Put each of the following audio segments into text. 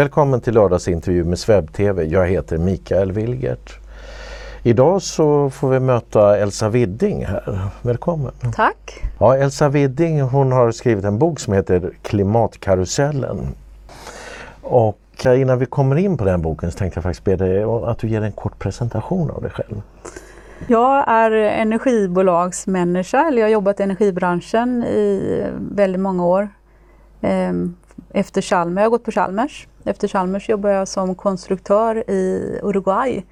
Välkommen till lördagsintervju med Sveb-TV. Jag heter Mikael Wilgert. Idag så får vi möta Elsa Widding här. Välkommen! Tack! Ja, Elsa Widding hon har skrivit en bok som heter Klimatkarusellen. Och innan vi kommer in på den boken så tänkte jag faktiskt be dig att du ger en kort presentation av dig själv. Jag är energibolagsmänniska, eller jag har jobbat i energibranschen i väldigt många år. Ehm, efter Chalmers, jag har gått på Chalmers. Efter Chalmers jobbade jag som konstruktör i Uruguay,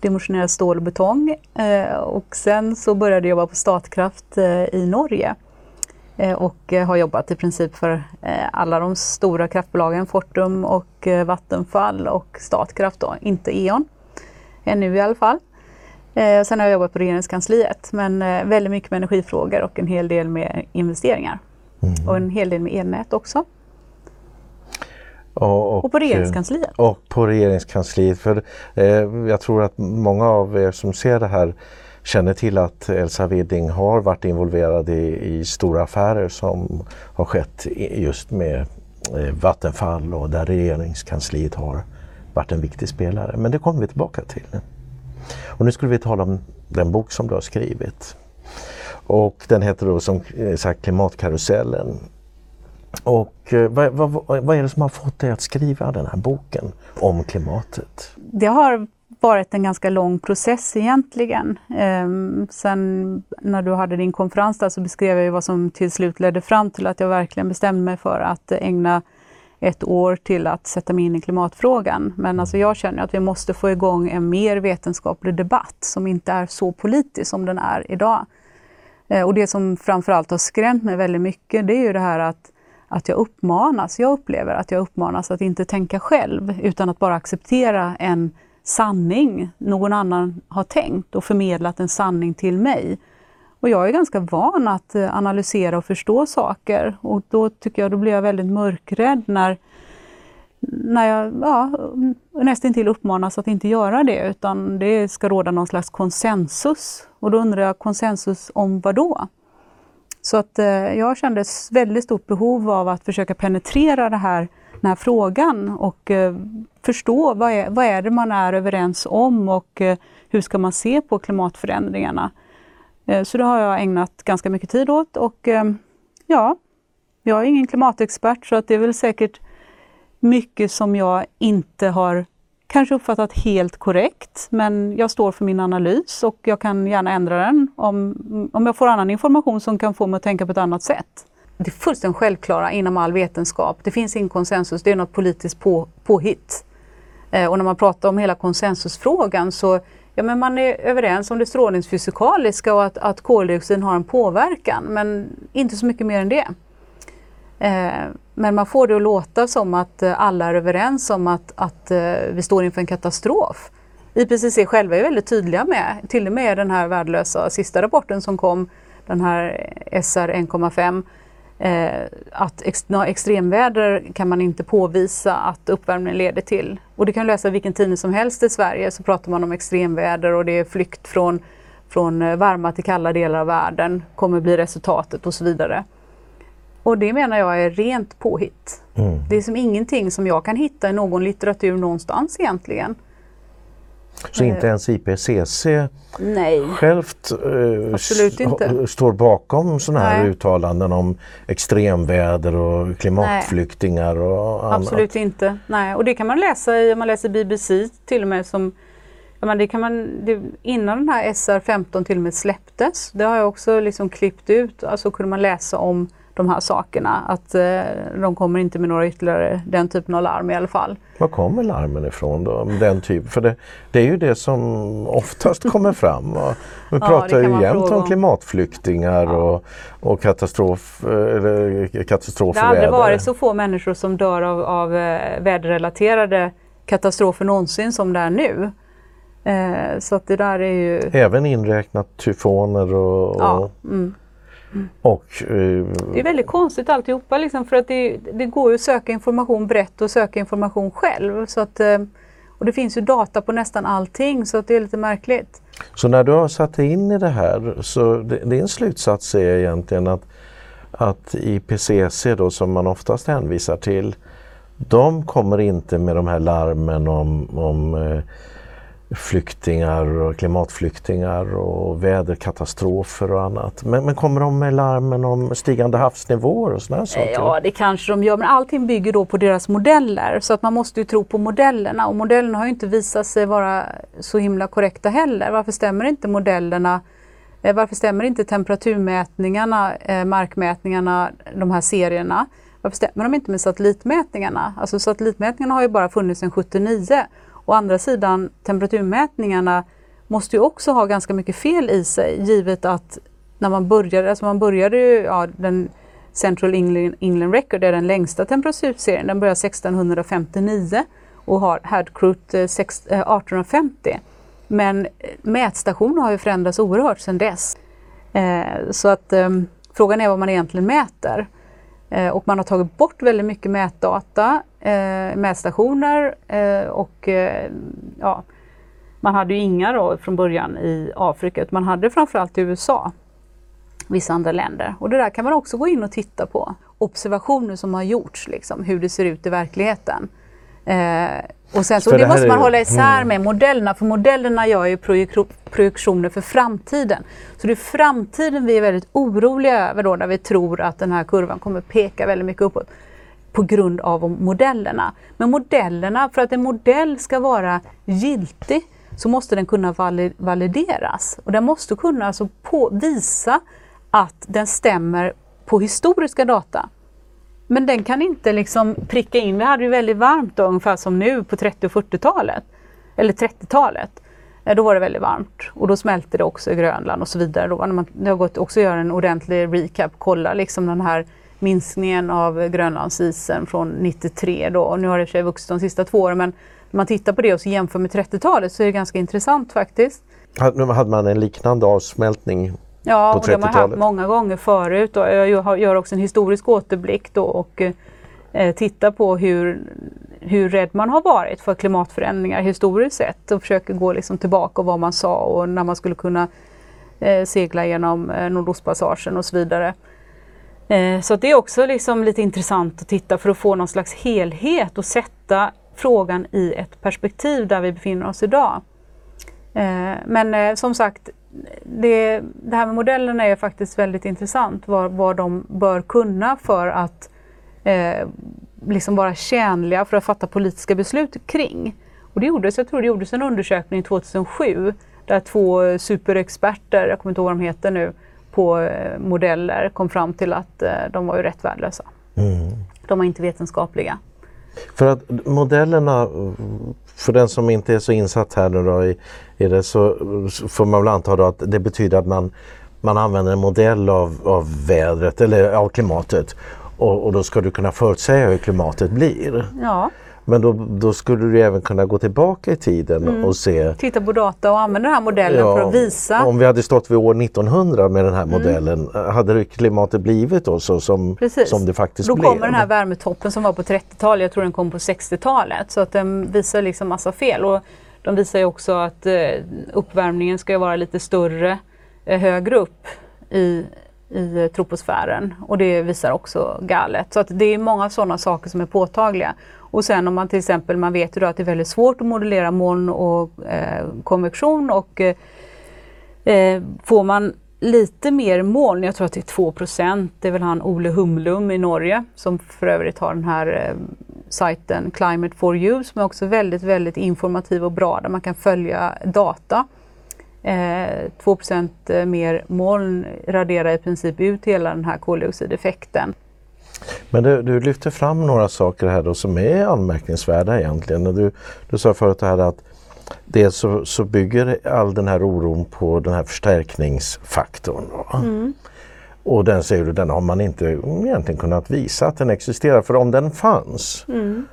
dimensionerad stål och betong. Ehm, och sen så började jag jobba på Statkraft eh, i Norge ehm, och har jobbat i princip för eh, alla de stora kraftbolagen, Fortum och eh, Vattenfall och Statkraft då, inte E.ON. Ännu i alla fall. Eh, sen har jag jobbat på regeringskansliet, men eh, väldigt mycket med energifrågor och en hel del med investeringar. Mm. Och en hel del med elnät också. Och, och, på regeringskansliet. Och på regeringskansliet. För eh, jag tror att många av er som ser det här känner till att Elsa Widding har varit involverad i, i stora affärer som har skett just med eh, Vattenfall och där regeringskansliet har varit en viktig spelare. Men det kommer vi tillbaka till. Och nu skulle vi tala om den bok som du har skrivit. Och den heter då som sagt Klimatkarusellen. Och eh, vad, vad, vad, är det som har fått dig att skriva den här boken om klimatet? Det har varit en ganska lång process egentligen. Ehm, sen när du hade din konferens där så beskrev jag vad som till slut ledde fram till att jag verkligen bestämde mig för att ägna ett år till att sätta mig in i klimatfrågan. Men alltså jag känner att vi måste få igång en mer vetenskaplig debatt som inte är så politisk som den är idag. Ehm, och det som framförallt har skrämt mig väldigt mycket det är ju det här att, att jag uppmanas, jag upplever att jag uppmanas att inte tänka själv utan att bara acceptera en sanning någon annan har tänkt och förmedlat en sanning till mig. Och jag är ganska van att eh, analysera och förstå saker och då tycker jag då blir jag väldigt mörkrädd när, när jag ja, nästintill uppmanas att inte göra det utan det ska råda någon slags konsensus. Och då undrar jag konsensus om vad då? Så att eh, jag kände ett väldigt stort behov av att försöka penetrera det här, den här frågan och eh, förstå vad är, vad är det man är överens om och eh, hur ska man se på klimatförändringarna. Eh, så det har jag ägnat ganska mycket tid åt och eh, ja, jag är ingen klimatexpert så att det är väl säkert mycket som jag inte har kanske uppfattat helt korrekt, men jag står för min analys och jag kan gärna ändra den om, om jag får annan information som kan få mig att tänka på ett annat sätt. Det är fullständigt självklara inom all vetenskap. Det finns ingen konsensus, det är något politiskt på, påhitt. Eh, och när man pratar om hela konsensusfrågan så Ja, men man är överens om det strålningsfysikaliska och att, att koldioxid har en påverkan, men inte så mycket mer än det. Eh, men man får det att låta som att eh, alla är överens om att, att eh, vi står inför en katastrof. IPCC själva är väldigt tydliga med, till och med den här värdelösa sista rapporten som kom, den här SR 1,5, eh, att ex extremväder kan man inte påvisa att uppvärmning leder till. Och det kan läsa vilken tidning som helst i Sverige så pratar man om extremväder och det är flykt från, från eh, varma till kalla delar av världen kommer bli resultatet och så vidare. Och det menar jag är rent påhitt. Mm. Det är som ingenting som jag kan hitta i någon litteratur någonstans egentligen. Så inte ens IPCC Nej. självt eh, står bakom sådana här Nej. uttalanden om extremväder och klimatflyktingar Nej. och annat? Absolut inte. Nej. Och det kan man läsa i, om man läser BBC till och med som Ja, det kan man, det, innan den här SR15 till och med släpptes, det har jag också liksom klippt ut, alltså kunde man läsa om de här sakerna. Att eh, de kommer inte med några ytterligare, den typen av larm i alla fall. Var kommer larmen ifrån då? Den typ, för det, det är ju det som oftast kommer fram. Vi ja, pratar ju jämt om klimatflyktingar ja. och, och katastrof, eller katastrofer. Det har aldrig varit så få människor som dör av, av eh, väderrelaterade katastrofer någonsin som det är nu. Eh, så att det där är ju... Även inräknat tyfoner och... och... Ja, mm. Och, eh, det är väldigt konstigt alltihopa liksom, för att det, det, går ju att söka information brett och söka information själv. Så att, eh, och det finns ju data på nästan allting så att det är lite märkligt. Så när du har satt dig in i det här så din slutsats är egentligen att, att IPCC då som man oftast hänvisar till de kommer inte med de här larmen om, om eh, flyktingar och klimatflyktingar och väderkatastrofer och annat. Men, men kommer de med larmen om stigande havsnivåer och sådana saker? Ja, det kanske de gör, men allting bygger då på deras modeller. Så att man måste ju tro på modellerna och modellerna har ju inte visat sig vara så himla korrekta heller. Varför stämmer inte modellerna? Eh, varför stämmer inte temperaturmätningarna, eh, markmätningarna, de här serierna? Varför stämmer de inte med satellitmätningarna? Alltså satellitmätningarna har ju bara funnits sedan 79 Å andra sidan, temperaturmätningarna måste ju också ha ganska mycket fel i sig givet att när man började, alltså man började ju, ja, den Central England, England Record är den längsta temperaturserien, den börjar 1659 och har Hadcrut eh, eh, 1850. Men eh, mätstationer har ju förändrats oerhört sedan dess. Så att ehm, frågan är vad man egentligen mäter. Och man har tagit bort väldigt mycket mätdata, eh, mätstationer eh, och eh, ja, man hade ju inga då från början i Afrika utan man hade framförallt i USA, vissa andra länder. Och det där kan man också gå in och titta på. Observationer som har gjorts, liksom, hur det ser ut i verkligheten. Eh, och sen så det, det måste man hålla isär mm. med modellerna, för modellerna gör ju projektioner för framtiden. Så det är framtiden vi är väldigt oroliga över då när vi tror att den här kurvan kommer peka väldigt mycket uppåt på grund av modellerna. Men modellerna, för att en modell ska vara giltig så måste den kunna valideras och den måste kunna alltså visa att den stämmer på historiska data. Men den kan inte liksom pricka in. Vi hade ju väldigt varmt då, ungefär som nu på 30 och 40-talet. Eller 30-talet. Då var det väldigt varmt och då smälte det också i Grönland och så vidare. Då, man, det har gått också att göra en ordentlig recap, kolla liksom den här minskningen av Grönlandsisen från 93 då. Och nu har det i och för sig vuxit de sista två åren men när man tittar på det och så jämför med 30-talet så är det ganska intressant faktiskt. Hade man en liknande avsmältning Ja, och det har man haft många gånger förut. Och jag gör också en historisk återblick då och eh, tittar på hur, hur rädd man har varit för klimatförändringar historiskt sett och försöker gå liksom tillbaka och vad man sa och när man skulle kunna eh, segla genom eh, Nordostpassagen och så vidare. Eh, så det är också liksom lite intressant att titta för att få någon slags helhet och sätta frågan i ett perspektiv där vi befinner oss idag. Eh, men eh, som sagt, det, det, här med modellerna är faktiskt väldigt intressant, vad, vad de bör kunna för att eh, liksom vara tjänliga för att fatta politiska beslut kring. Och det gjordes, jag tror det gjordes en undersökning 2007 där två superexperter, jag kommer inte ihåg vad de heter nu, på eh, modeller kom fram till att eh, de var ju rätt värdelösa. Mm. De var inte vetenskapliga. För att modellerna, för den som inte är så insatt här nu då i, i det så, får man väl anta att det betyder att man, man använder en modell av, av vädret eller av klimatet och, och då ska du kunna förutsäga hur klimatet blir. Ja. Men då, då, skulle du även kunna gå tillbaka i tiden mm. och se... Titta på data och använda den här modellen ja, för att visa. Om vi hade stått vid år 1900 med den här mm. modellen, hade klimatet blivit då så som, som det faktiskt då blev? Då kommer den här värmetoppen som var på 30-talet, jag tror den kom på 60-talet, så att den visar liksom massa fel. Och de visar ju också att eh, uppvärmningen ska vara lite större eh, högre upp i, i troposfären och det visar också galet. Så att det är många sådana saker som är påtagliga. Och sen om man till exempel, man vet ju då att det är väldigt svårt att modellera moln och eh, konvektion och eh, eh får man lite mer moln, jag tror att det är 2 procent, det är väl han Ole Humlum i Norge som för övrigt har den här eh, sajten Climate for You som är också väldigt, väldigt informativ och bra där man kan följa data. Eh, 2 eh, mer moln raderar i princip ut hela den här koldioxideffekten. Men du, du lyfter fram några saker här då som är anmärkningsvärda egentligen. Du, du sa förut här att dels så, så bygger all den här oron på den här förstärkningsfaktorn. Mm. Och den säger du, den har man inte egentligen kunnat visa att den existerar. För om den fanns mm.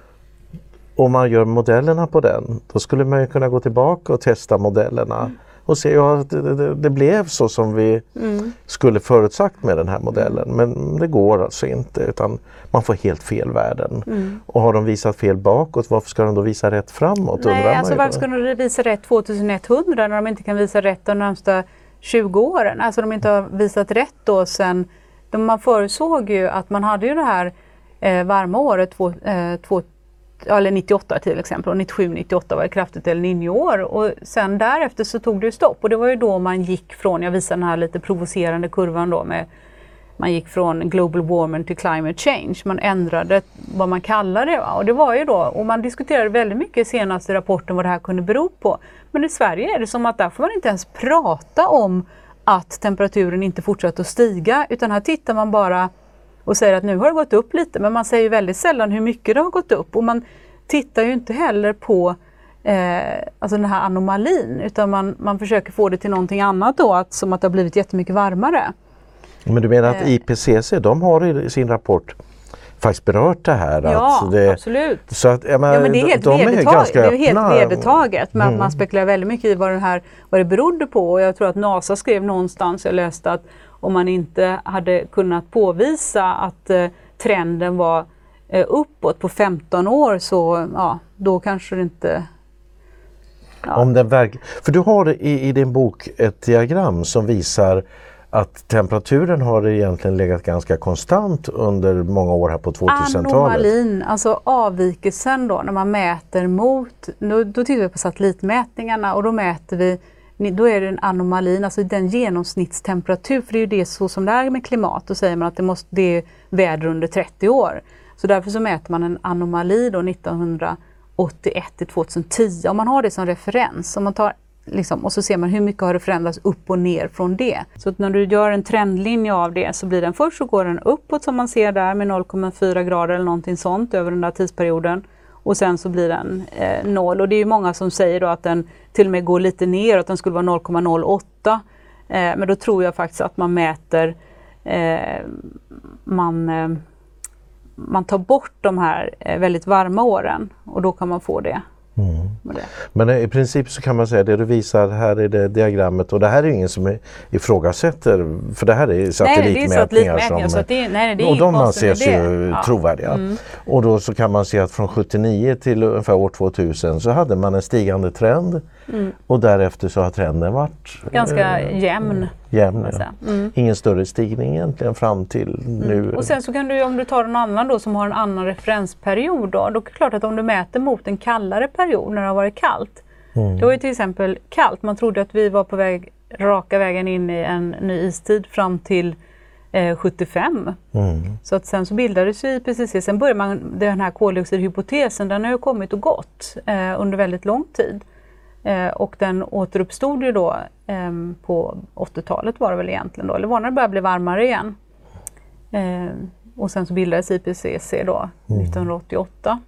och man gör modellerna på den, då skulle man kunna gå tillbaka och testa modellerna. Mm och se ja, det, det, det blev så som vi mm. skulle förutsagt med den här modellen. Men det går alltså inte utan man får helt fel värden. Mm. Och har de visat fel bakåt, varför ska de då visa rätt framåt? Nej, alltså varför ska de visa rätt 2100 när de inte kan visa rätt de närmsta 20 åren? Alltså de inte har visat rätt då sen, man förutsåg ju att man hade ju det här eh, varma året två, eh, eller 98 till exempel, och 97-98 var det kraftigt El Niño-år. Och sen därefter så tog det stopp och det var ju då man gick från, jag visar den här lite provocerande kurvan då med man gick från global warming till climate change. Man ändrade vad man kallar det. Och det var ju då, och man diskuterade väldigt mycket i senaste rapporten vad det här kunde bero på. Men i Sverige är det som att där får man inte ens prata om att temperaturen inte fortsätter att stiga utan här tittar man bara och säger att nu har det gått upp lite men man säger väldigt sällan hur mycket det har gått upp och man tittar ju inte heller på eh, alltså den här anomalin utan man, man försöker få det till någonting annat då, att, som att det har blivit jättemycket varmare. Men du menar att Eh. IPCC, de har i sin rapport faktiskt berört det här? Ja, att det, absolut. Så att, jag menar, Ja, men det är helt, de är vedertaget. ganska det är helt öppna. vedertaget. Men Mm. man spekulerar väldigt mycket i vad, den här, vad det berodde på. Och jag tror att NASA skrev någonstans, jag läste att om man inte hade kunnat påvisa att eh, trenden var eh, uppåt på 15 år så ja, då kanske det inte... Ja. Om den verk... För du har i, i din bok ett diagram som visar att temperaturen har egentligen legat ganska konstant under många år här på 2000-talet. Anomalin, alltså avvikelsen då när man mäter mot, nu, då tittar vi på satellitmätningarna och då mäter vi, då är det en anomalin, alltså den genomsnittstemperatur, för det är ju det så som det är med klimat, då säger man att det, måste, det är väder under 30 år. Så därför så mäter man en anomali då 1981 till 2010, om man har det som referens, om man tar Liksom, och så ser man hur mycket har det förändrats upp och ner från det. Så att när du gör en trendlinje av det så blir den först så går den uppåt som man ser där med 0,4 grader eller någonting sånt över den där tidsperioden. Och sen så blir den eh, noll. Och det är ju många som säger då att den till och med går lite ner, att den skulle vara 0,08. Eh, men då tror jag faktiskt att man mäter, eh, man, eh, man tar bort de här eh, väldigt varma åren och då kan man få det. Mm. Men i princip så kan man säga det du visar här i det diagrammet och det här är ingen som ifrågasätter för det här är Nej, det är satellitmätningar. satellitmätningar som, så att det, är- nej, det är och de anses ju Ja. trovärdiga. Mm. Och då så kan man se att från 79 till ungefär år 2000 så hade man en stigande trend Mm. och därefter så har trenden varit Ganska eh, jämn. jämn. kan man Ja. Mm. Ingen större stigning egentligen fram till nu. Och sen så kan du, om du tar en annan då som har en annan referensperiod då, då är det klart att om du mäter mot en kallare period när det har varit kallt. Mm. Det var ju till exempel kallt, man trodde att vi var på väg raka vägen in i en ny istid fram till eh, 75. Mm. Så att sen så bildades ju IPCC, sen började man, den här koldioxidhypotesen, den har ju kommit och gått eh, under väldigt lång tid. Eh, och den återuppstod ju då eh, på 80-talet var det väl egentligen då, eller var när det började bli varmare igen. Eh, och sen så bildades IPCC då Mm. 1988.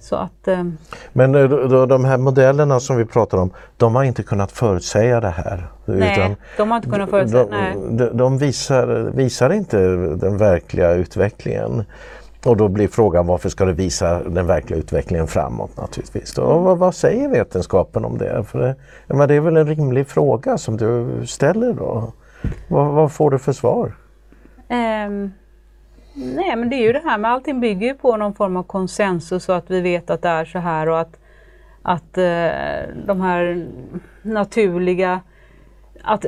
Så att eh, Men eh, de här modellerna som vi pratar om, de har inte kunnat förutsäga det här. nej, de har inte kunnat förutsäga. nej. de, de, de visar, visar inte den verkliga utvecklingen. Och då blir frågan varför ska det visa den verkliga utvecklingen framåt naturligtvis. Och vad, vad säger vetenskapen om det? För det, menar, det är väl en rimlig fråga som du ställer då? Vad, vad får du för svar? Ehm, nej men det är ju det här med allting bygger ju på någon form av konsensus och att vi vet att det är så här och att, att eh, de här naturliga att,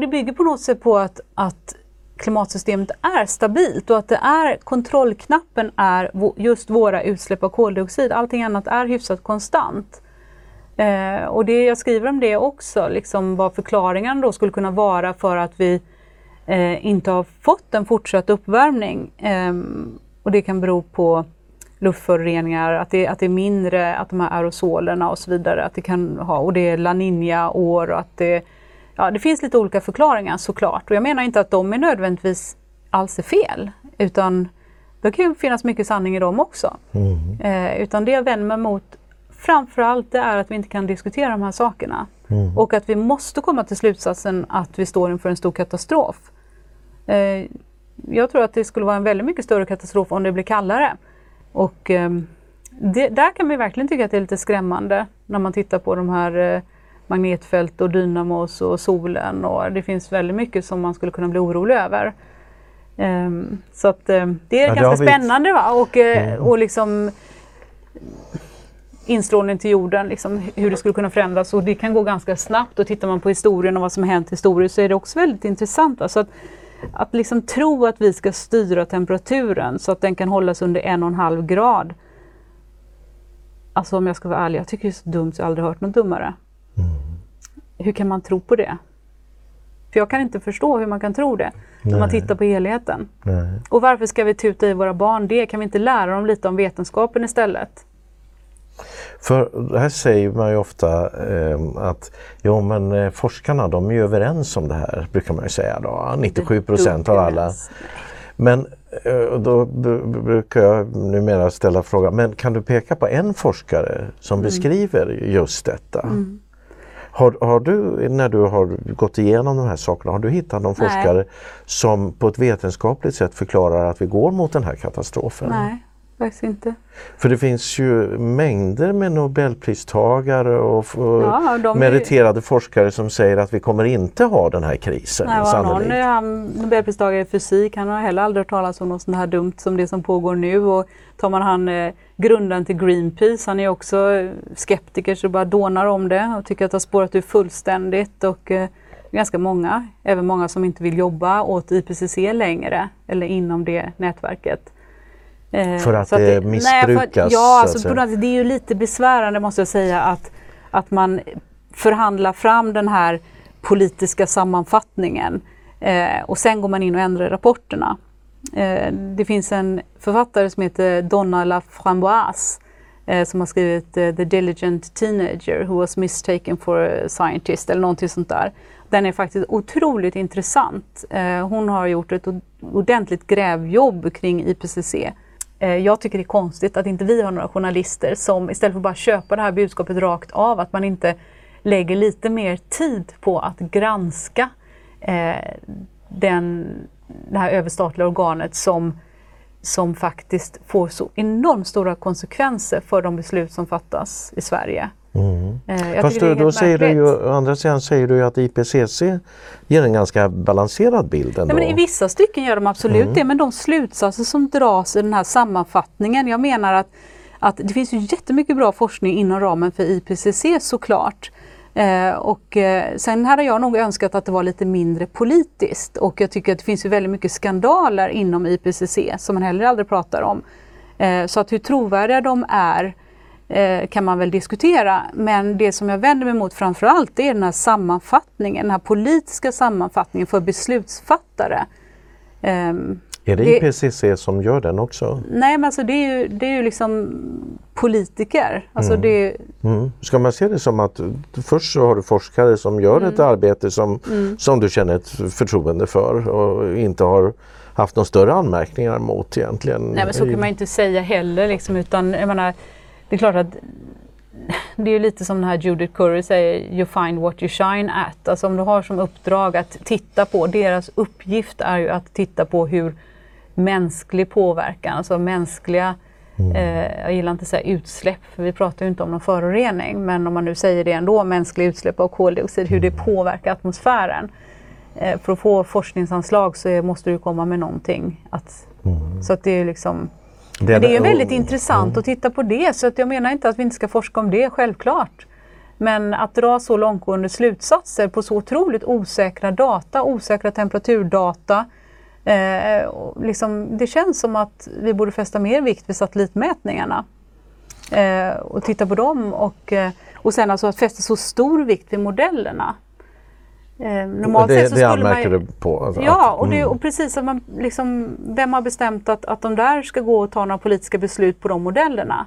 det bygger på något sätt på att, att klimatsystemet är stabilt och att det är kontrollknappen är just våra utsläpp av koldioxid. Allting annat är hyfsat konstant. Eh, och det, jag skriver om det också, liksom vad förklaringen då skulle kunna vara för att vi eh, inte har fått en fortsatt uppvärmning. Ehm, och det kan bero på luftföroreningar, att det, att det är mindre, att de här aerosolerna och så vidare, att det kan ha, och det är La Niña-år och att det, ja det finns lite olika förklaringar såklart. Och jag menar inte att de är nödvändigtvis alls är fel, utan det kan ju finnas mycket sanning i dem också. Mm. Eh, utan det jag vänder mig mot framförallt det är att vi inte kan diskutera de här sakerna. Mm. Och att vi måste komma till slutsatsen att vi står inför en stor katastrof. Eh, jag tror att det skulle vara en väldigt mycket större katastrof om det blir kallare. Och eh, det, där kan man ju verkligen tycka att det är lite skrämmande när man tittar på de här eh, magnetfält och dynamos och solen och det finns väldigt mycket som man skulle kunna bli orolig över. Ehm, så att eh, det är Ja, ganska vi- spännande va? Och, eh, Mm. och liksom instrålning till jorden, liksom, hur det skulle kunna förändras och det kan gå ganska snabbt och tittar man på historien och vad som har hänt historiskt så är det också väldigt intressant. Va? Så att, att liksom tro att vi ska styra temperaturen så att den kan hållas under en och en halv grad alltså om jag ska vara ärlig, jag tycker det är så dumt så jag aldrig hört något dummare. Hur kan man tro på det? För jag kan inte förstå hur man kan tro det när man Nej. tittar på helheten. Nej. Och varför ska vi tuta i våra barn det? Kan vi inte lära dem lite om vetenskapen istället? För här säger man ju ofta eh, att jo, men, forskarna de är ju överens om det här, brukar man ju säga. Då. 97 procent av alla. Men eh, då br- brukar jag numera ställa frågan, men kan du peka på en forskare som Mm. beskriver just detta? Har, har du, när du har gått igenom de här sakerna, har du hittat någon Nej. forskare som på ett vetenskapligt sätt förklarar att vi går mot den här katastrofen? Nej, faktiskt inte. För det finns ju mängder med nobelpristagare och, Ja, de är- meriterade forskare som säger att vi kommer inte ha den här krisen. Nej, var någon eh, han, Nobelpristagare i fysik, han har heller aldrig hört talas om något sånt här dumt som det som pågår nu. Och tar man han eh, grundaren till Greenpeace, han är också eh, skeptiker så det bara dånar om det och tycker att det har spårat ur fullständigt. Och eh, ganska många, även många som inte vill jobba åt IPCC längre eller inom det nätverket. Eh, För att så det nej, för att- missbrukas, Ja, att alltså, på något det är ju lite besvärande måste jag säga att, att man förhandlar fram den här politiska sammanfattningen eh, och sen går man in och ändrar rapporterna. Eh, det finns en författare som heter Donna Laframboise eh, som har skrivit eh, The Diligent Teenager who was mistaken for a scientist eller någonting sånt där. Den är faktiskt otroligt intressant. Eh, hon har gjort ett ordentligt grävjobb kring IPCC. Eh, jag tycker det är konstigt att inte vi har några journalister som istället för att bara köpa det här budskapet rakt av, att man inte lägger lite mer tid på att granska eh, den, det här överstatliga organet som, som faktiskt får så enormt stora konsekvenser för de beslut som fattas i Sverige. Mm. Eh, jag Fast du, då säger du ju, å andra sidan säger du ju att IPCC ger en ganska balanserad bild ändå. Nej, men I vissa stycken gör de absolut det, men de slutsatser som dras i den här sammanfattningen, jag menar att, att det finns ju jättemycket bra forskning inom ramen för IPCC såklart. Eh, och, eh, sen hade jag nog önskat att det var lite mindre politiskt och jag tycker att det finns ju väldigt mycket skandaler inom IPCC som man heller aldrig pratar om. Eh, så att hur trovärdiga de är eh, kan man väl diskutera. Men det som jag vänder mig mot framförallt det är den här sammanfattningen, den här politiska sammanfattningen för beslutsfattare. Ehm, är det, det- IPCC som gör den också? nej men alltså det är ju, det är ju liksom politiker. Alltså det, Mm. Ska man se det som att först så har du forskare som gör ett Mm. arbete som, som du känner ett förtroende för och inte har haft några större anmärkningar mot egentligen? nej men så kan man inte säga heller liksom, utan jag menar, det är klart att det är ju lite som den här Judith Curry säger, you find what you shine at. Alltså om du har som uppdrag att titta på, deras uppgift är ju att titta på hur mänsklig påverkan, alltså mänskliga, eh, jag gillar inte att säga utsläpp, för vi pratar ju inte om någon förorening, men om man nu säger det ändå, mänskliga utsläpp av koldioxid, hur det påverkar atmosfären. Eh, för att få forskningsanslag så är- måste du komma med någonting. Att, Så att det är liksom men det är väldigt intressant att titta på det, så att jag menar inte att vi inte ska forska om det, självklart. Men att dra så långtgående slutsatser på så otroligt osäkra data, osäkra temperaturdata. Eh, och liksom, det känns som att vi borde fästa mer vikt vid satellitmätningarna. Eh, och titta på dem och, eh, och sen alltså att fästa så stor vikt vid modellerna. Eh, normalt det, sett så det skulle anmärker du på? Alltså, Ja, och, det, mm. och precis att man liksom, vem har bestämt att, att de där ska gå och ta några politiska beslut på de modellerna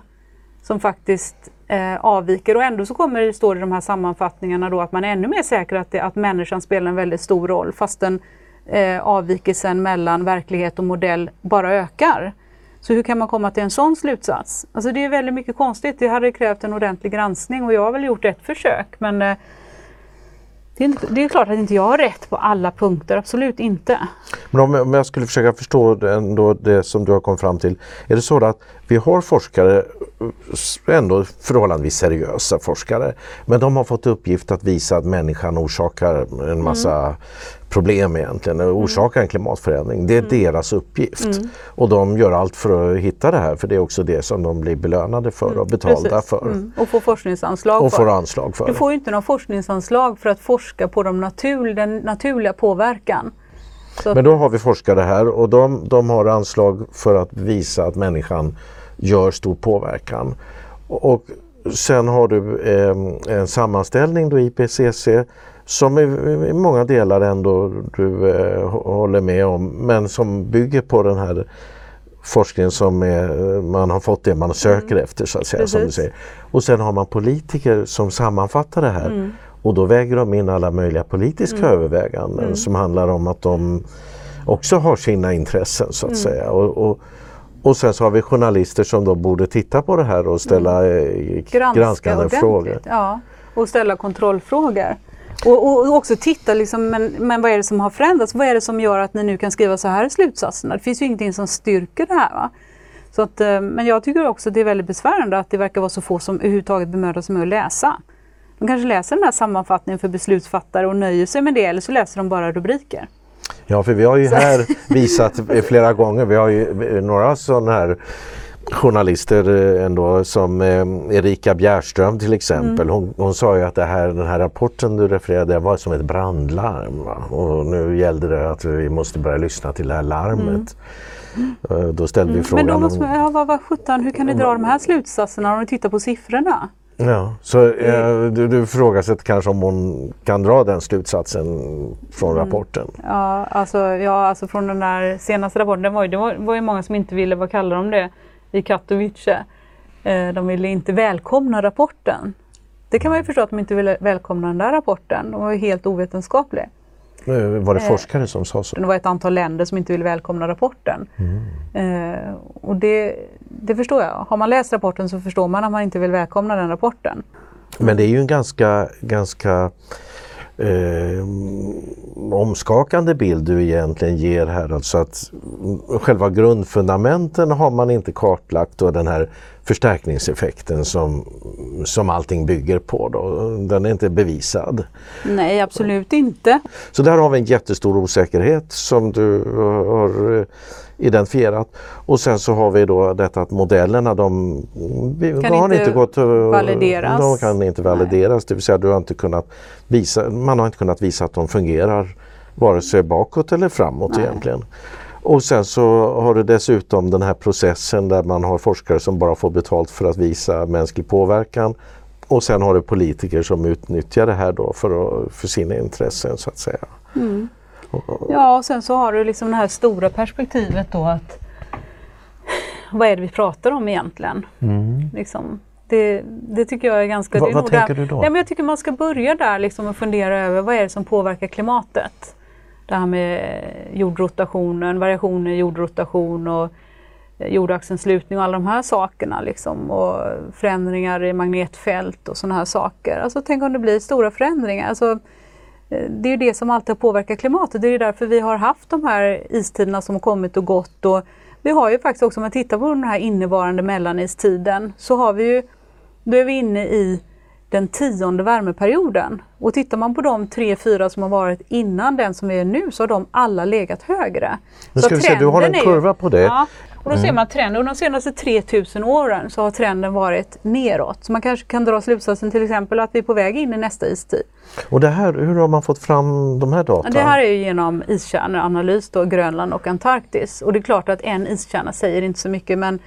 som faktiskt eh, avviker och ändå så kommer det stå i de här sammanfattningarna då att man är ännu mer säker att, det, att människan spelar en väldigt stor roll fastän eh, avvikelsen mellan verklighet och modell bara ökar. Så hur kan man komma till en sån slutsats? Alltså det är väldigt mycket konstigt. Det hade krävt en ordentlig granskning och jag har väl gjort ett försök men eh, det är, inte, det är klart att inte jag har rätt på alla punkter, absolut inte. Men om, om jag skulle försöka förstå ändå det som du har kommit fram till. Är det så att vi har forskare, eh, ändå förhållandevis seriösa forskare, men de har fått uppgift att visa att människan orsakar en massa problem egentligen, och orsakar en klimatförändring. Det är deras uppgift. Och de gör allt för att hitta det här, för det är också det som de blir belönade för och betalda Precis. för. Mm. Och få forskningsanslag Och för. får anslag för. Du får ju inte någon forskningsanslag för att forska på de natur, den naturliga påverkan. Så Men då har vi forskare här och de, de har anslag för att visa att människan gör stor påverkan. Och sen har du eh, en sammanställning då IPCC som i, många delar ändå du eh, håller med om men som bygger på den här forskningen som är, man har fått det man söker Mm. efter så att säga. Som du säger. Och sen har man politiker som sammanfattar det här Mm. och då väger de in alla möjliga politiska överväganden Mm. som handlar om att de också har sina intressen så att Mm. säga. Och, och, och sen så har vi journalister som då borde titta på det här och ställa mm. Granska granskande ordentligt. frågor. Ja, och ställa kontrollfrågor. Och, och, också titta, liksom, men, men vad är det som har förändrats? Vad är det som gör att ni nu kan skriva så här i slutsatserna? Det finns ju ingenting som styrker det här. Va? Så att, eh, men jag tycker också att det är väldigt besvärande att det verkar vara så få som överhuvudtaget bemödar sig med att läsa. De kanske läser den här sammanfattningen för beslutsfattare och nöjer sig med det eller så läser de bara rubriker. Ja, för vi har ju här visat flera gånger, vi har ju några sådana här journalister eh, ändå som eh, Erika Bjärström till exempel. Hon, hon sa ju att det här, den här rapporten du refererade var som ett brandlarm. Va? Och nu gällde det att vi måste börja lyssna till det här larmet. Eh, Då ställde vi frågan Men då måste man, ja, vad, vad sjutton, hur kan ni dra de här slutsatserna om ni tittar på siffrorna? Ja, så eh, du, du ifrågasätter kanske om hon kan dra den slutsatsen från rapporten? Ja, alltså, ja, alltså från den där senaste rapporten, det var, ju, det var, var ju många som inte ville, vad kallar de det, i Katowice. Eh, de ville inte välkomna rapporten. Det kan man ju förstå att de inte ville välkomna den där rapporten. Den var ju helt ovetenskaplig. Var det Eh, forskare som sa så? Det var ett antal länder som inte ville välkomna rapporten. Eh, och det, det förstår jag. Har man läst rapporten så förstår man att man inte vill välkomna den rapporten. Men det är ju en ganska, ganska eh, omskakande bild du egentligen ger här. Alltså att själva grundfundamenten har man inte kartlagt och den här förstärkningseffekten som, som allting bygger på. Då, den är inte bevisad. Nej, absolut inte. Så där har vi en jättestor osäkerhet som du har eh, identifierat. Och sen så har vi då detta att modellerna de, de har inte gått eh, valideras. De kan inte valideras, det vill säga du har inte kunnat visa, man har inte kunnat visa att de fungerar vare sig bakåt eller framåt egentligen. Och sen så har du dessutom den här processen där man har forskare som bara får betalt för att visa mänsklig påverkan. Och sen har du politiker som utnyttjar det här då för, att, för sina intressen så att säga. Ja, och sen så har du liksom det här stora perspektivet då att vad är det vi pratar om egentligen? Liksom, det, det tycker jag är ganska... Är vad tänker där, du då? Ja, men jag tycker man ska börja där liksom och fundera över vad är det som påverkar klimatet? Det här med jordrotationen, variationer i jordrotation och eh, jordaxelns lutning och alla de här sakerna. Liksom, och förändringar i magnetfält och sådana här saker. Alltså, tänk om det blir stora förändringar. Alltså, eh, det är ju det som alltid har påverkat klimatet. Det är ju därför vi har haft de här istiderna som har kommit och gått. Och vi har ju faktiskt också, om man tittar på den här innevarande mellanistiden, så har vi ju, då är vi inne i den tionde värmeperioden. Och tittar man på de tre, fyra som har varit innan den som är nu så har de alla legat högre. Nu Så ska vi se, du har en är kurva på det. Ja, och då ser man trenden. Under de senaste 3000 åren så har trenden varit neråt. Så man kanske kan dra slutsatsen till exempel att vi är på väg in i nästa istid. Och det här, hur har man fått fram de här data? Det här är ju genom iskärneanalys då, Grönland och Antarktis. Och det är klart att en iskärna säger inte så mycket men,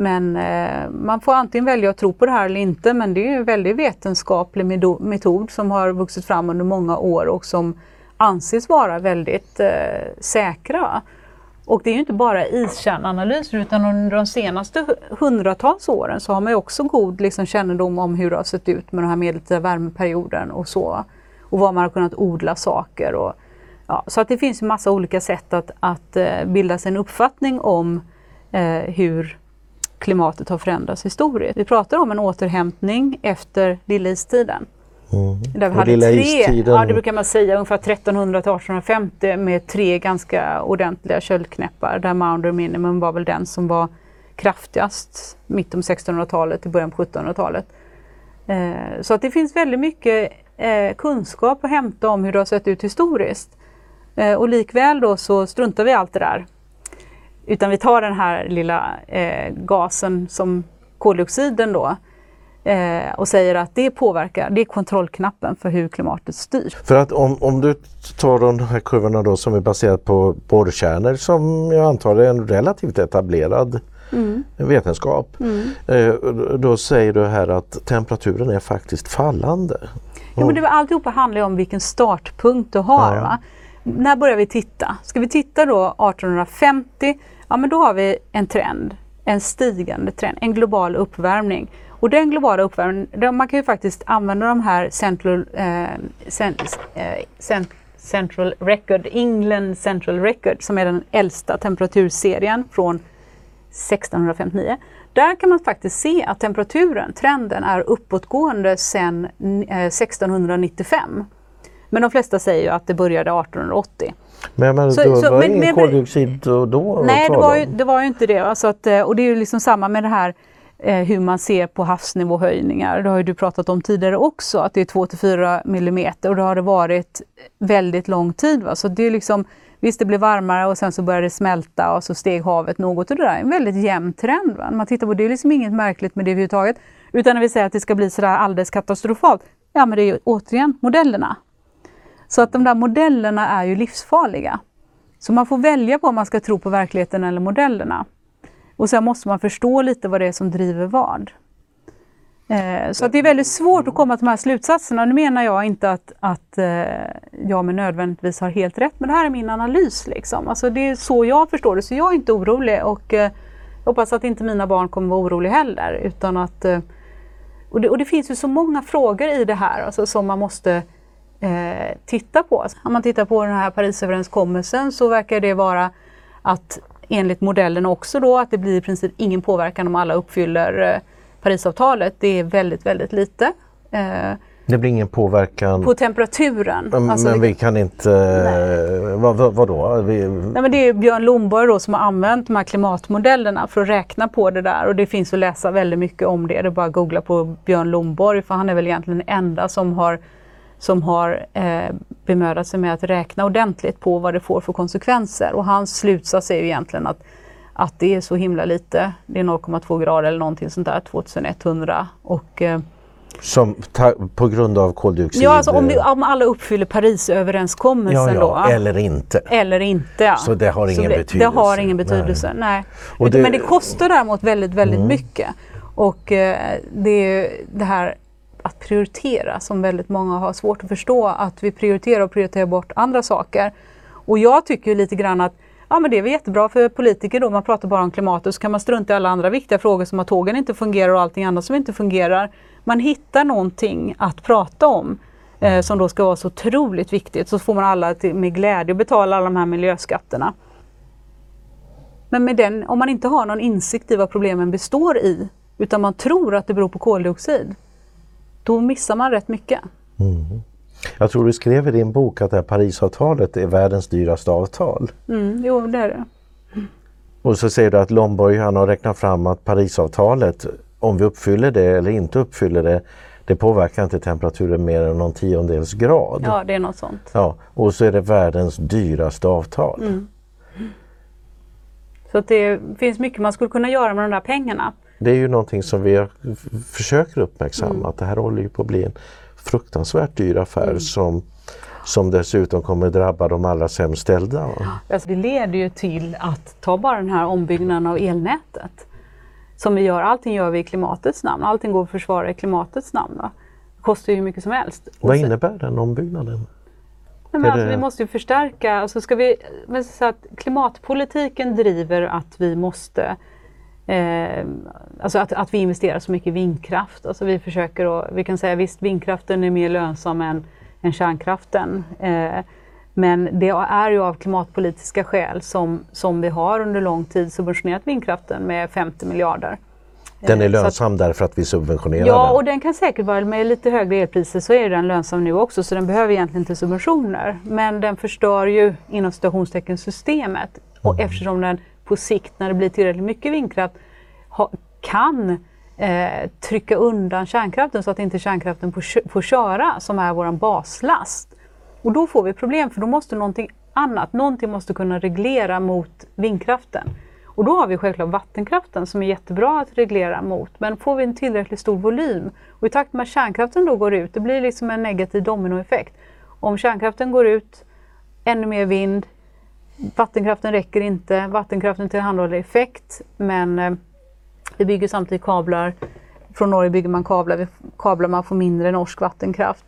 men eh, man får antingen välja att tro på det här eller inte. Men det är ju en väldigt vetenskaplig metod som har vuxit fram under många år och som anses vara väldigt eh, säkra. Och det är ju inte bara iskärnanalyser utan under de senaste hundratals åren så har man ju också god liksom, kännedom om hur det har sett ut med den här medeltida värmeperioden och så. Och var man har kunnat odla saker. Och, ja, så att det finns en massa olika sätt att, att eh, bilda sig en uppfattning om eh, hur klimatet har förändrats historiskt. Vi pratar om en återhämtning efter lilla istiden. Där vi Och hade tre, istiden- ja det brukar man säga, ungefär 1300 till 1850 med tre ganska ordentliga köldknäppar där Maunder Minimum var väl den som var kraftigast mitt om 1600-talet, i början på 1700-talet. Eh, så att det finns väldigt mycket eh, kunskap att hämta om hur det har sett ut historiskt. Eh, och likväl då så struntar vi allt det där. Utan vi tar den här lilla eh, gasen som koldioxiden då eh, och säger att det påverkar, det är kontrollknappen för hur klimatet styrs. För att om, om du tar de här kurvorna då som är baserat på borrkärnor som jag antar är en relativt etablerad mm. vetenskap. Mm. Eh, då säger du här att temperaturen är faktiskt fallande. Ja, men det, alltihopa handlar om vilken startpunkt du har. Ja. Va? När börjar vi titta? Ska vi titta då 1850? Ja men då har vi en trend, en stigande trend, en global uppvärmning. Och den globala uppvärmningen, man kan ju faktiskt använda de här Central, eh, cent, eh, Central Record, England Central Record, som är den äldsta temperaturserien från 1659. Där kan man faktiskt se att temperaturen, trenden, är uppåtgående sedan eh, 1695. Men de flesta säger ju att det började 1880. Men, men så, då så, var det ingen koldioxid då? då nej, det var, ju, det var ju inte det. Alltså att, eh, och det är ju liksom samma med det här eh, hur man ser på havsnivåhöjningar. Det har ju du pratat om tidigare också, att det är 2-4 millimeter och det har det varit väldigt lång tid. Va? Så det är liksom, visst, det blev varmare och sen så började det smälta och så steg havet något och det där är en väldigt jämn trend. Va? Man tittar på det, är liksom inget märkligt med det överhuvudtaget. Utan när vi säger att det ska bli sådär alldeles katastrofalt, ja men det är ju återigen modellerna. Så att de där modellerna är ju livsfarliga. Så man får välja på om man ska tro på verkligheten eller modellerna. Och sen måste man förstå lite vad det är som driver vad. Eh, så att det är väldigt svårt att komma till de här slutsatserna. Nu menar jag inte att, att eh, jag med nödvändigtvis har helt rätt, men det här är min analys. Liksom. Alltså det är så jag förstår det, så jag är inte orolig och eh, jag hoppas att inte mina barn kommer vara oroliga heller. Utan att, och det, och, det, finns ju så många frågor i det här alltså, som man måste eh, titta på. Om man tittar på den här Parisöverenskommelsen så verkar det vara att enligt modellen också då att det blir i princip ingen påverkan om alla uppfyller eh, Parisavtalet. Det är väldigt, väldigt lite. Eh, det blir ingen påverkan? På temperaturen. Men, alltså men vi kan inte... Vad, vad, vadå? Vi... Nej, men det är Björn Lomborg då som har använt de här klimatmodellerna för att räkna på det där och det finns att läsa väldigt mycket om det. Det är bara att googla på Björn Lomborg för han är väl egentligen den enda som har som har eh, bemödat sig med att räkna ordentligt på vad det får för konsekvenser. Och hans slutsats är ju egentligen att, att det är så himla lite. Det är 0,2 grader eller någonting sånt där 2100. Och, eh, som på grund av koldioxid? Ja, alltså om, det, om alla uppfyller Parisöverenskommelsen ja, ja, då. Eller inte. Eller inte, ja. Så det har ingen det, betydelse? Det har ingen betydelse, nej. nej. Det, Men det kostar däremot väldigt, väldigt mm. mycket. Och eh, det är det här att prioritera som väldigt många har svårt att förstå. Att vi prioriterar och prioriterar bort andra saker. Och jag tycker lite grann att ja, men det är väl jättebra för politiker då, man pratar bara om klimatet så kan man strunta i alla andra viktiga frågor som att tågen inte fungerar och allting annat som inte fungerar. Man hittar någonting att prata om eh, som då ska vara så otroligt viktigt så får man alla till, med glädje betala alla de här miljöskatterna. Men med den, om man inte har någon insikt i vad problemen består i utan man tror att det beror på koldioxid då missar man rätt mycket. Mm. Jag tror du skrev i din bok att det här Parisavtalet är världens dyraste avtal. Mm, jo, det är det. Och så säger du att Lomborg han har räknat fram att Parisavtalet, om vi uppfyller det eller inte uppfyller det, det påverkar inte temperaturen mer än någon tiondels grad. Ja, det är något sånt. Ja, och så är det världens dyraste avtal. Mm. Så det finns mycket man skulle kunna göra med de där pengarna. Det är ju någonting som vi försöker uppmärksamma mm. att det här håller ju på att bli en fruktansvärt dyr affär mm. som, som dessutom kommer drabba de allra sämst ställda. Alltså det leder ju till att ta bara den här ombyggnaden av elnätet som vi gör, allting gör vi i klimatets namn, allting går att försvara i klimatets namn. Va? Det kostar ju hur mycket som helst. Vad innebär den ombyggnaden? Nej, men alltså, Vi måste ju förstärka, alltså ska vi, men så att klimatpolitiken driver att vi måste Eh, alltså att, att vi investerar så mycket i vindkraft. Alltså vi försöker och, vi kan säga visst vindkraften är mer lönsam än, än kärnkraften. Eh, men det är ju av klimatpolitiska skäl som, som vi har under lång tid subventionerat vindkraften med 50 miljarder. Den är eh, lönsam att, därför att vi subventionerar ja, den? Ja, och den kan säkert vara med lite högre elpriser så är den lönsam nu också så den behöver egentligen inte subventioner. Men den förstör ju inom citationstecken systemet och mm. eftersom den på sikt när det blir tillräckligt mycket vindkraft ha, kan eh, trycka undan kärnkraften så att inte kärnkraften får, får köra som är vår baslast. Och då får vi problem för då måste någonting annat, någonting måste kunna reglera mot vindkraften. Och då har vi självklart vattenkraften som är jättebra att reglera mot. Men får vi en tillräckligt stor volym och i takt med att kärnkraften då går ut, det blir liksom en negativ dominoeffekt. Om kärnkraften går ut, ännu mer vind, vattenkraften räcker inte. Vattenkraften tillhandahåller effekt men eh, vi bygger samtidigt kablar. Från Norge bygger man kablar, kablar man får mindre norsk vattenkraft.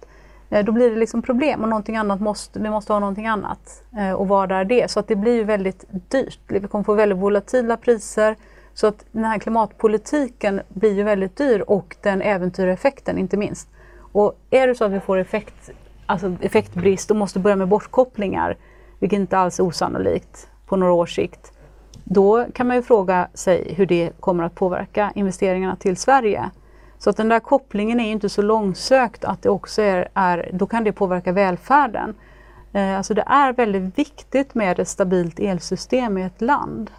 Eh, då blir det liksom problem och någonting annat måste, vi måste ha någonting annat. Eh, och vad är det? Så att det blir ju väldigt dyrt. Vi kommer få väldigt volatila priser. Så att den här klimatpolitiken blir ju väldigt dyr och den äventyrar effekten inte minst. Och är det så att vi får effekt, alltså effektbrist och måste börja med bortkopplingar, vilket inte alls är osannolikt på några års sikt, då kan man ju fråga sig hur det kommer att påverka investeringarna till Sverige. Så att den där kopplingen är inte så långsökt att det också är, är då kan det påverka välfärden. Eh, alltså det är väldigt viktigt med ett stabilt elsystem i ett land.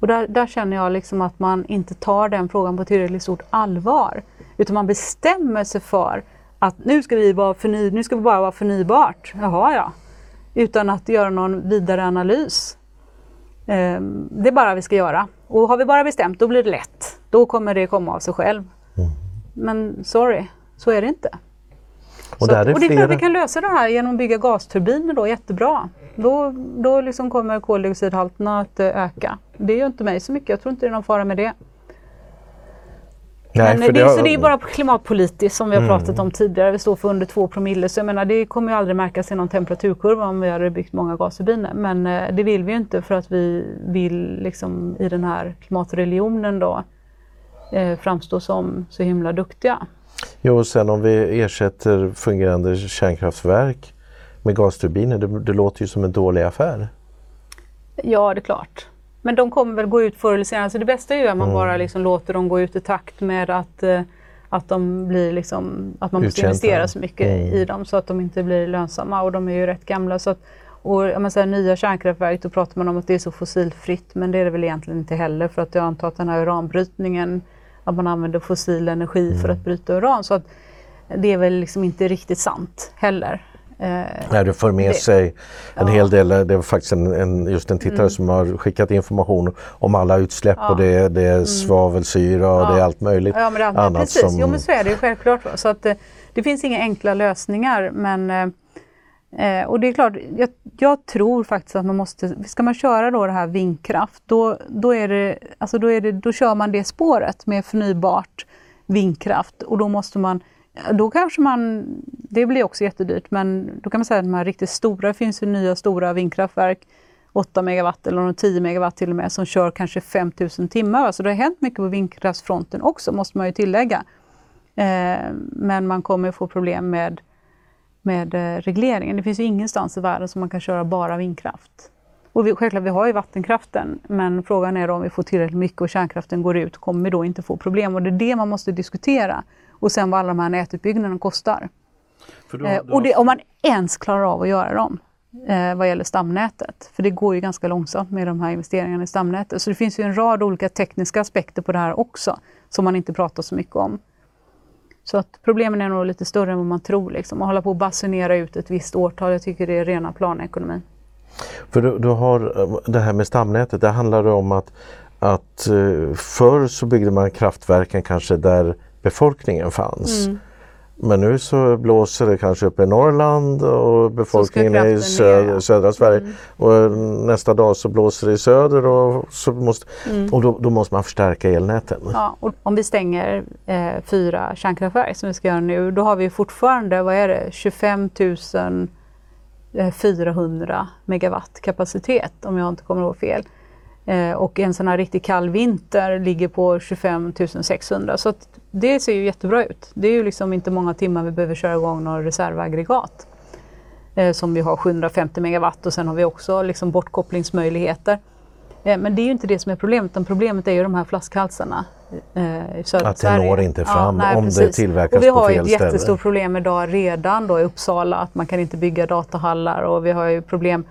Och där, där, känner jag liksom att man inte tar den frågan på tillräckligt stort allvar. Utan man bestämmer sig för att nu ska vi, vara förny, nu ska vi bara vara förnybart. Jaha ja. Utan att göra någon vidare analys. Um, det är bara vi ska göra. Och har vi bara bestämt, då blir det lätt. Då kommer det komma av sig själv. Mm. Men sorry, så är det inte. Och, så, är och det är klart vi kan lösa det här genom att bygga gasturbiner då, jättebra. Då, då liksom kommer koldioxidhalterna att öka. Det gör inte mig så mycket, jag tror inte det är någon fara med det. Nej, Men det, det, har... så det är bara klimatpolitiskt som vi har mm. pratat om tidigare. Vi står för under 2 promille. Så jag menar, det kommer ju aldrig märkas i någon temperaturkurva om vi hade byggt många gasturbiner. Men eh, det vill vi ju inte för att vi vill liksom, i den här klimatreligionen då eh, framstå som så himla duktiga. Jo, och sen om vi ersätter fungerande kärnkraftverk med gasturbiner, det, det låter ju som en dålig affär. Ja, det är klart. Men de kommer väl gå ut förr eller senare. Så det bästa är ju att man mm. bara liksom låter dem gå ut i takt med att, eh, att de blir liksom, att man måste investera så mycket mm. i dem så att de inte blir lönsamma och de är ju rätt gamla. Så att, och om man säger nya kärnkraftverk, då pratar man om att det är så fossilfritt, men det är det väl egentligen inte heller för att jag antar att den här uranbrytningen, att man använder fossil energi mm. för att bryta uran. Så att det är väl liksom inte riktigt sant heller. Eh, Nej, du för med det, sig en ja. hel del, det var faktiskt en, en just en tittare mm. som har skickat information om alla utsläpp ja. och det, det är mm. svavelsyra och ja. det är allt möjligt ja, men det, annat. Precis, som... jo men så är det ju självklart. Så att, det, eh, det finns inga enkla lösningar men eh, och det är klart, jag, jag, tror faktiskt att man måste, ska man köra då det här vindkraft, då, då, är det, alltså då, är det, då kör man det spåret med förnybart vindkraft och då måste man då kanske man, det blir också jättedyrt, men då kan man säga att de här riktigt stora, det finns ju nya stora vindkraftverk, 8 megawatt eller 10 megawatt till och med, som kör kanske 5000 timmar. Så det har hänt mycket på vindkraftsfronten också, måste man ju tillägga. Eh, men man kommer få problem med, med eh, regleringen. Det finns ju ingenstans i världen som man kan köra bara vindkraft. Och vi, självklart, vi har ju vattenkraften, men frågan är om vi får tillräckligt mycket och kärnkraften går ut, kommer vi då inte få problem? Och det är det man måste diskutera och sen vad alla de här nätutbyggnaderna kostar. Då, eh, då... och det, om man ens klarar av att göra dem eh, vad gäller stamnätet. För det går ju ganska långsamt med de här investeringarna i stamnätet. Så det finns ju en rad olika tekniska aspekter på det här också som man inte pratar så mycket om. Så att problemen är nog lite större än vad man tror. Liksom. Att hålla på och basunera ut ett visst årtal, jag tycker det är rena planekonomi. För du, du har eh, det här med stamnätet, det handlar om att, att eh, förr så byggde man kraftverken kanske där befolkningen fanns. Mm. Men nu så blåser det kanske upp i Norrland och befolkningen är i söd södra Sverige. Mm. Och nästa dag så blåser det i söder och, så måste, mm. och då, då, måste man förstärka elnäten. Ja, och om vi stänger eh, fyra kärnkraftverk som vi ska göra nu, då har vi fortfarande, vad är det, 25 400 megawatt kapacitet om jag inte kommer ihåg fel. Eh, och en sån här riktigt kall vinter ligger på 25 600. Så det ser ju jättebra ut. Det är ju liksom inte många timmar vi behöver köra igång några reservaggregat. Eh, som vi har 750 megawatt och sen har vi också liksom bortkopplingsmöjligheter. Eh, men det är ju inte det som är problemet, utan problemet är ju de här flaskhalsarna eh, i södra Att det Sverige. når inte fram ja, nej, om precis. det tillverkas och vi har på fel ett jättestort problem idag redan då i Uppsala, att man kan inte bygga datahallar och vi har ju problem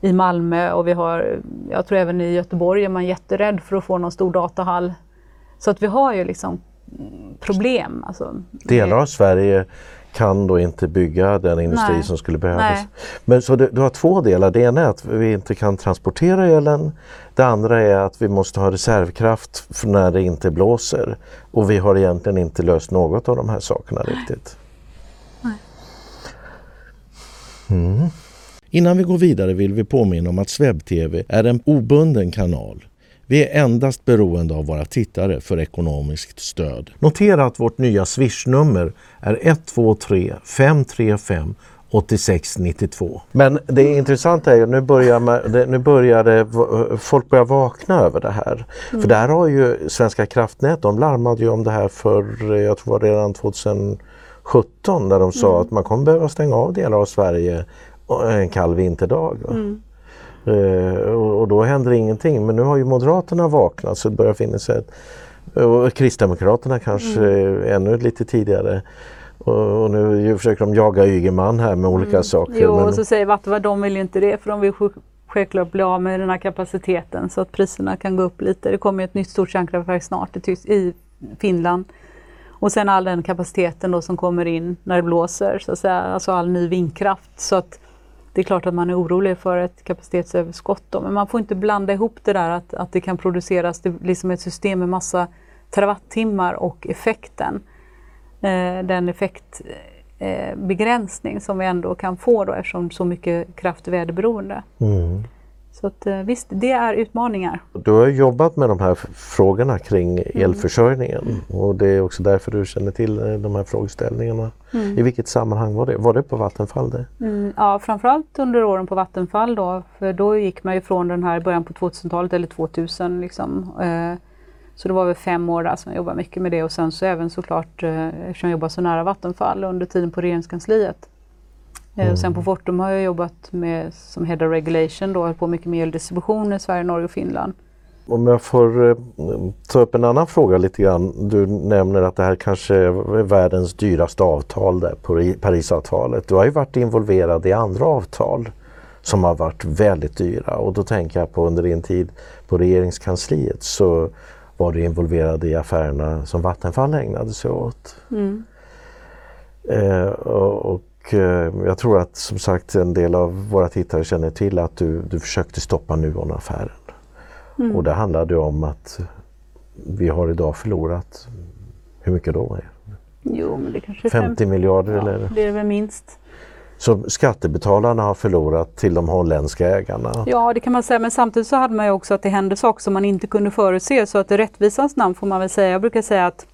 i Malmö och vi har, jag tror även i Göteborg är man jätterädd för att få någon stor datahall. Så att vi har ju liksom problem. Alltså, Delar av Sverige kan då inte bygga den industri Nej. som skulle behövas. Nej. Men så du, du, har två delar. Det ena är att vi inte kan transportera elen. Det andra är att vi måste ha reservkraft för när det inte blåser. Och vi har egentligen inte löst något av de här sakerna riktigt. Nej. Mm. Innan vi går vidare vill vi påminna om att SvebTV är en obunden kanal. Vi är endast beroende av våra tittare för ekonomiskt stöd. Notera att vårt nya swishnummer är 123 535 8692. Men det intressanta är ju nu börjar, man, nu börjar det, folk börjar vakna över det här. Mm. För där har ju Svenska kraftnät, de larmade ju om det här för, jag tror det var redan 2017 där de sa mm. att man kommer behöva stänga av delar av Sverige en kall vinterdag. Mm. Uh, och, då händer ingenting. Men nu har ju Moderaterna vaknat så det börjar finnas ett och Kristdemokraterna kanske mm. ännu lite tidigare. Och, nu försöker de jaga Ygeman här med olika mm. saker. Jo, men... och så säger Vattenfall de vill inte det för de vill självklart bli av med den här kapaciteten så att priserna kan gå upp lite. Det kommer ett nytt stort kärnkraftverk snart i Finland. Och sen all den kapaciteten då som kommer in när det blåser, så att säga, alltså all ny vindkraft. Så att det är klart att man är orolig för ett kapacitetsöverskott. Då, men man får inte blanda ihop det där att, att det kan produceras, det liksom ett system med massa terawattimmar och effekten. Eh, den effektbegränsning eh, som vi ändå kan få då eftersom så mycket kraft är väderberoende. Mm. Så att, eh, visst, det är utmaningar. Du har jobbat med de här frågorna kring mm. elförsörjningen mm. och det är också därför du känner till de här frågeställningarna. Mm. I vilket sammanhang var det? Var det på Vattenfall? Det? Mm, ja, framförallt under åren på Vattenfall då, för då gick man ju från den här början på 2000-talet eller 2000 liksom, eh, så det var väl fem år där som jag jobbade mycket med det och sen så även såklart eh, eftersom jag jobbar så nära Vattenfall under tiden på regeringskansliet. Mm. Sen på Fortum har jag jobbat med, som Head of Regulation, då, på mycket med eldistribution i Sverige, Norge och Finland. Om jag får eh, ta upp en annan fråga lite grann. Du nämner att det här kanske är världens dyraste avtal där på Parisavtalet. Du har ju varit involverad i andra avtal som har varit väldigt dyra och då tänker jag på under din tid på regeringskansliet så var du involverad i affärerna som Vattenfall ägnade sig åt. Mm. Eh, och, och jag tror att som sagt en del av våra tittare känner till att du, du försökte stoppa Nuon-affären. Mm. Och det handlade om att vi har idag förlorat, hur mycket då? Jo, men det kanske 50 miljarder ja, eller? Det är väl minst som skattebetalarna har förlorat till de holländska ägarna. Ja, det kan man säga, men samtidigt så hade man ju också att det hände saker som man inte kunde förutse. Så att i rättvisans namn får man väl säga, jag brukar säga att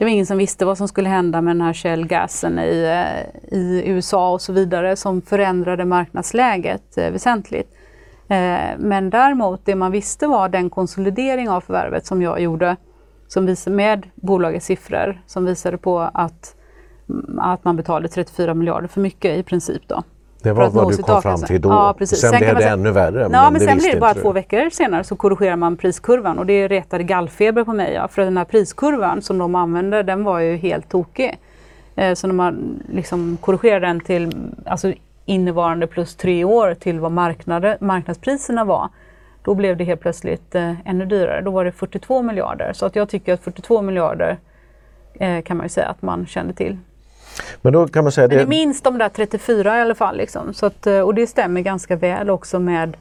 det var ingen som visste vad som skulle hända med den här Shell-gasen i, eh, i USA och så vidare som förändrade marknadsläget eh, väsentligt. Eh, men däremot det man visste var den konsolidering av förvärvet som jag gjorde som visade med bolagets siffror som visade på att att man betalade 34 miljarder för mycket i princip. Då. Det var vad du kom fram till då. Ja, precis. Sen, sen blev det säga, ännu värre. Ja, men, men sen blev det bara två veckor senare så korrigerar man priskurvan och det retade gallfeber på mig. Ja, för den här priskurvan som de använde den var ju helt tokig. Eh, så när man liksom korrigerade den till alltså innevarande plus tre år till vad marknadspriserna var då blev det helt plötsligt eh, ännu dyrare. Då var det 42 miljarder. Så att jag tycker att 42 miljarder eh, kan man ju säga att man kände till. Men då kan man säga Men det... är minst de där 34 i alla fall. Liksom. Så att, eh, och det stämmer ganska väl också med...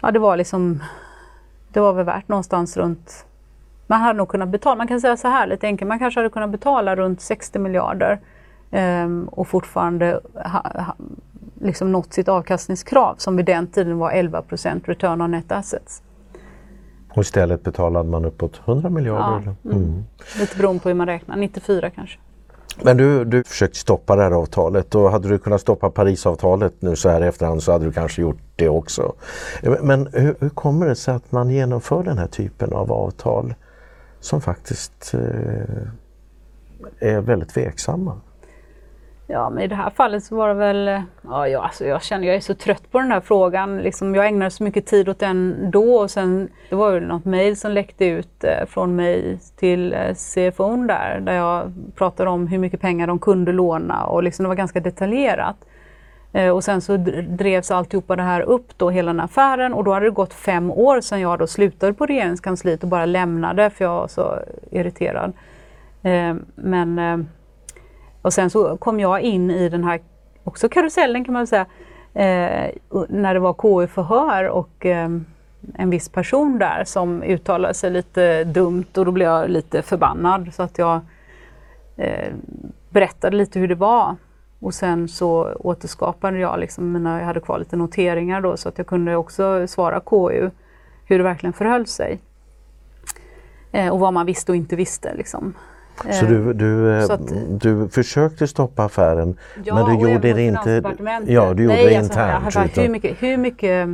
Ja, det var liksom... Det var väl värt någonstans runt... Man hade nog kunnat betala, man kan säga så här lite enkelt, man kanske hade kunnat betala runt 60 miljarder um, och fortfarande ha, ha, liksom nått sitt avkastningskrav som vid den tiden var 11 return on net assets. Och istället betalade man uppåt 100 miljarder? Ja, mm. Mm. Lite beroende på hur man räknar, 94 kanske. Men du, du försökte stoppa det här avtalet och hade du kunnat stoppa Parisavtalet nu så här i efterhand så hade du kanske gjort det också. Men hur, hur kommer det sig att man genomför den här typen av avtal som faktiskt eh, är väldigt tveksamma? Ja, men i det här fallet så var det väl, ja, jag, alltså jag känner jag är så trött på den här frågan. Liksom, jag ägnade så mycket tid åt den då och sen det var väl något mejl som läckte ut eh, från mig till eh, CFO där, där jag pratade om hur mycket pengar de kunde låna och liksom, det var ganska detaljerat. Eh, och sen så drevs alltihopa det här upp då, hela den här affären och då hade det gått fem år sedan jag då slutade på regeringskansliet och bara lämnade för jag var så irriterad. Eh, men eh, och sen så kom jag in i den här också karusellen kan man säga, eh, när det var KU-förhör och eh, en viss person där som uttalade sig lite dumt och då blev jag lite förbannad så att jag eh, berättade lite hur det var. och sen så återskapade jag liksom mina, jag hade kvar lite noteringar då så att jag kunde också svara KU hur det verkligen förhöll sig. Eh, och vad man visste och inte visste. Liksom. Så du, du, Eh, så att- du försökte stoppa affären Ja, men du gjorde det inte ja, du gjorde Nej, det alltså, internt. varit hur mycket, hur mycket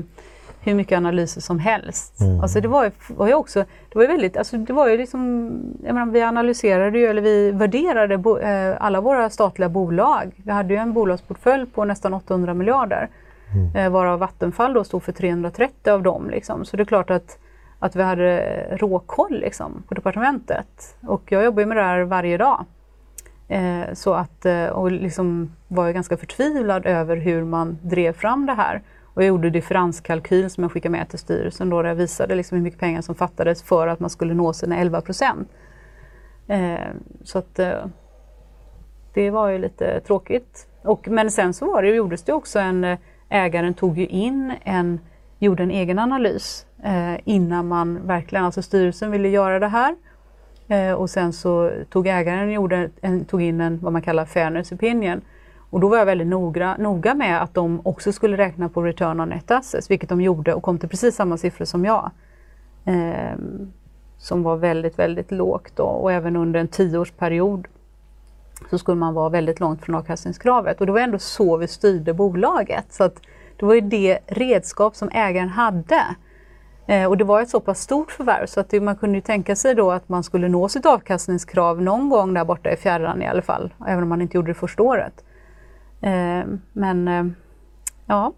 hur mycket analyser som helst. Mm. Alltså det var ju, var ju också, det var ju väldigt, alltså det var ju liksom, jag menar, vi analyserade ju, eller vi värderade bo, eh, alla våra statliga bolag. Vi hade ju en bolagsportfölj på nästan 800 miljarder, Mm. eh, varav Vattenfall då stod för 330 av dem. Liksom. Så det är klart att, att vi hade råkoll liksom, på departementet. Och jag jobbar ju med det här varje dag. Eh, så att, eh, och liksom var jag ganska förtvivlad över hur man drev fram det här. Och jag gjorde differenskalkyl som jag skickade med till styrelsen då, där jag visade liksom hur mycket pengar som fattades för att man skulle nå sina 11 procent. Eh, så att eh, det var ju lite tråkigt. Och, men sen så var det, gjordes det också en, eh, ägaren tog ju in en, gjorde en egen analys eh, innan man verkligen, alltså styrelsen ville göra det här. Eh, och sen så tog ägaren gjorde en, tog in en, vad man kallar fairness opinion. Och då var jag väldigt noga, noga med att de också skulle räkna på return on net assets, vilket de gjorde och kom till precis samma siffror som jag. Eh, som var väldigt, väldigt lågt då. och även under en tioårsperiod så skulle man vara väldigt långt från avkastningskravet. Och det var ändå så vi styrde bolaget. Så att det var ju det redskap som ägaren hade. Eh, och det var ett så pass stort förvärv så att det, man kunde ju tänka sig då att man skulle nå sitt avkastningskrav någon gång där borta i fjärran i alla fall, även om man inte gjorde det första året. Eh, men eh, ja,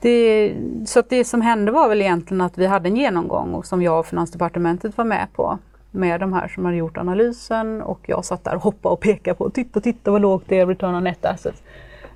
det, så att det som hände var väl egentligen att vi hade en genomgång och som jag och Finansdepartementet var med på med de här som hade gjort analysen och jag satt där och hoppade och pekade på titta, titta vad lågt det är, return on net assets.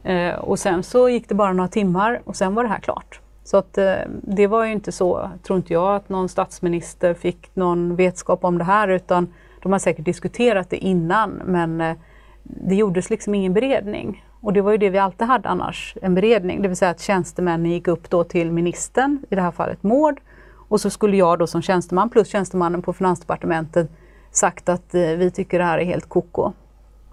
Eh, och sen så gick det bara några timmar och sen var det här klart. Så att eh, det var ju inte så, tror inte jag, att någon statsminister fick någon vetskap om det här utan de har säkert diskuterat det innan men eh, det gjordes liksom ingen beredning. Och det var ju det vi alltid hade annars, en beredning. Det vill säga att tjänstemännen gick upp då till ministern, i det här fallet Mård. Och så skulle jag då som tjänsteman plus tjänstemannen på Finansdepartementet sagt att eh, vi tycker det här är helt koko.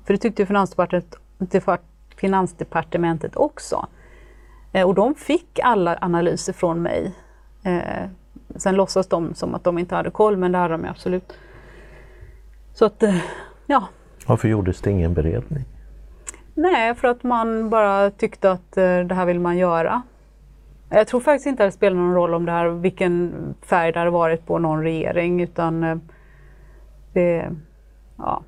För det tyckte ju Finansdepartementet, Finansdepartementet också. Eh, och de fick alla analyser från mig. Eh, sen låtsas de som att de inte hade koll, men det hade de absolut. Så att, eh, ja, Varför gjordes det ingen beredning? Nej, för att man bara tyckte att det här vill man göra. Jag tror faktiskt inte att det spelar någon roll om det här, vilken färg det hade varit på någon regering utan det, ja.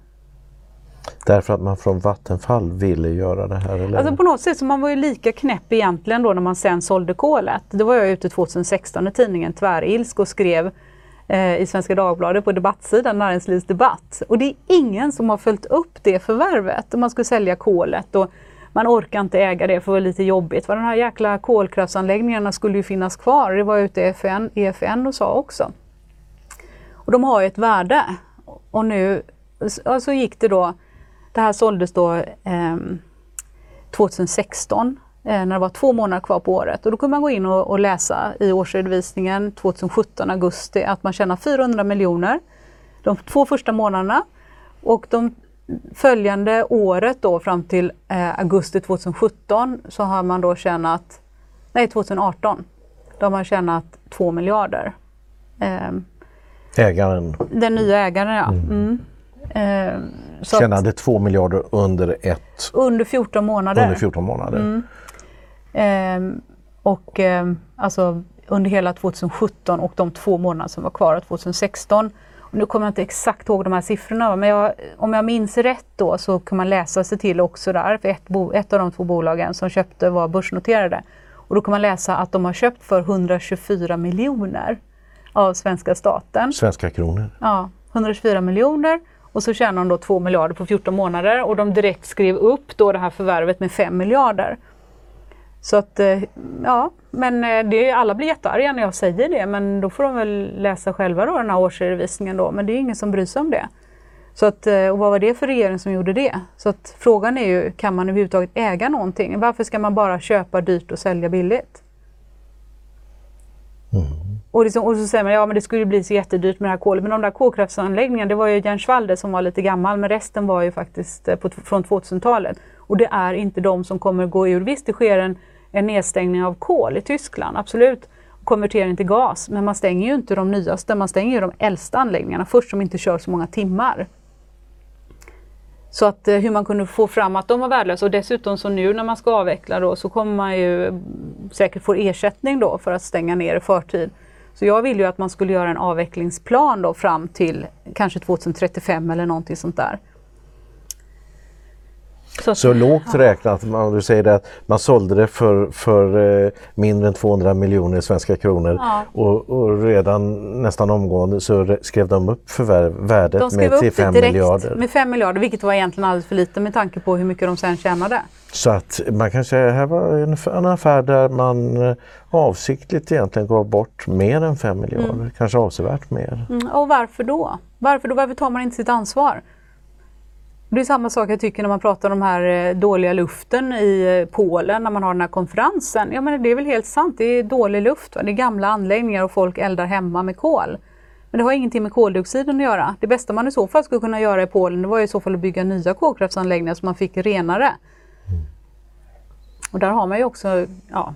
Därför att man från Vattenfall ville göra det här? Eller? Alltså på något sätt så man var ju lika knäpp egentligen då när man sen sålde kolet. Då var jag ute 2016 i tidningen Tvärilsk och skrev eh, i Svenska Dagbladet på debattsidan Näringslivs debatt. Och det är ingen som har följt upp det förvärvet. Man skulle sälja kolet och man orkar inte äga det för det var lite jobbigt. För de här jäkla kolkraftsanläggningarna skulle ju finnas kvar. Det var jag ute i EFN, EFN och sa också. Och de har ju ett värde. Och nu så så gick det då, det här såldes då ehm, 2016 eh, när det var två månader kvar på året. Och då kunde man gå in och, och läsa i årsredovisningen 2017 augusti att man tjänar 400 miljoner de två första månaderna. Och de följande året då fram till eh, augusti 2017 så har man då tjänat, nej 2018, då har man tjänat 2 miljarder. Ehm, Ägaren den nya ägaren ja. Mm. Ehm, så tjänade 2 miljarder under, ett, under 14 månader. under 14 månader. Mm. Ehm, och ehm, alltså under hela 2017 och de två månader som var kvar av 2016. Och nu kommer jag inte exakt ihåg de här siffrorna, men jag, om jag minns rätt då så kan man läsa sig till också där, för ett, bo, ett av de två bolagen som köpte var börsnoterade. Och då kan man läsa att de har köpt för 124 miljoner av svenska staten. Svenska kronor. Ja, 124 miljoner och så tjänade de då 2 miljarder på 14 månader och de direkt skrev upp då det här förvärvet med 5 miljarder. Så att, eh, ja, men eh, det, alla blir jättearga när jag säger det men då får de väl läsa själva då den här årsredovisningen då, men det är ingen som bryr sig om det. Så att, eh, och vad var det för regering som gjorde det? Så att frågan är ju, kan man överhuvudtaget äga någonting? Varför ska man bara köpa dyrt och sälja billigt? Och, liksom, och så säger man, ja men det skulle bli så jättedyrt med det här kolet. Men de där kolkraftsanläggningarna, det var ju Jernschwalde som var lite gammal, men resten var ju faktiskt eh, på, från 2000-talet. Och det är inte de som kommer gå ur. Visst, det sker en, en nedstängning av kol i Tyskland, absolut. Konvertering till gas, men man stänger ju inte de nyaste, man stänger ju de äldsta anläggningarna först som inte kör så många timmar. Så att eh, hur man kunde få fram att de var värdelösa och dessutom så nu när man ska avveckla då så kommer man ju säkert få ersättning då för att stänga ner i förtid. Så jag vill ju att man skulle göra en avvecklingsplan då fram till kanske 2035 eller någonting sånt där. Så, så lågt räknat, om du säger det, att man sålde det för, för eh, mindre än 200 miljoner svenska kronor Ja. och, och redan nästan omgående så re- skrev de upp värdet De med till upp det 5 direkt miljarder. med 5 miljarder, vilket var egentligen alldeles för lite med tanke på hur mycket de sen tjänade. Så att man kan säga att här var en, en affär där man eh, avsiktligt egentligen gav bort mer än 5 miljarder, kanske avsevärt mer. Mm, och varför då? Varför då? Varför tar man inte sitt ansvar? Det är samma sak jag tycker när man pratar om den här eh, dåliga luften i eh, Polen när man har den här konferensen. Ja men det är väl helt sant, det är dålig luft. Det är gamla anläggningar och folk eldar hemma med kol. Men det har ingenting med koldioxiden att göra. Det bästa man i så fall skulle kunna göra i Polen det var i så fall att bygga nya kolkraftsanläggningar så man fick renare. Och där har man ju också, ja.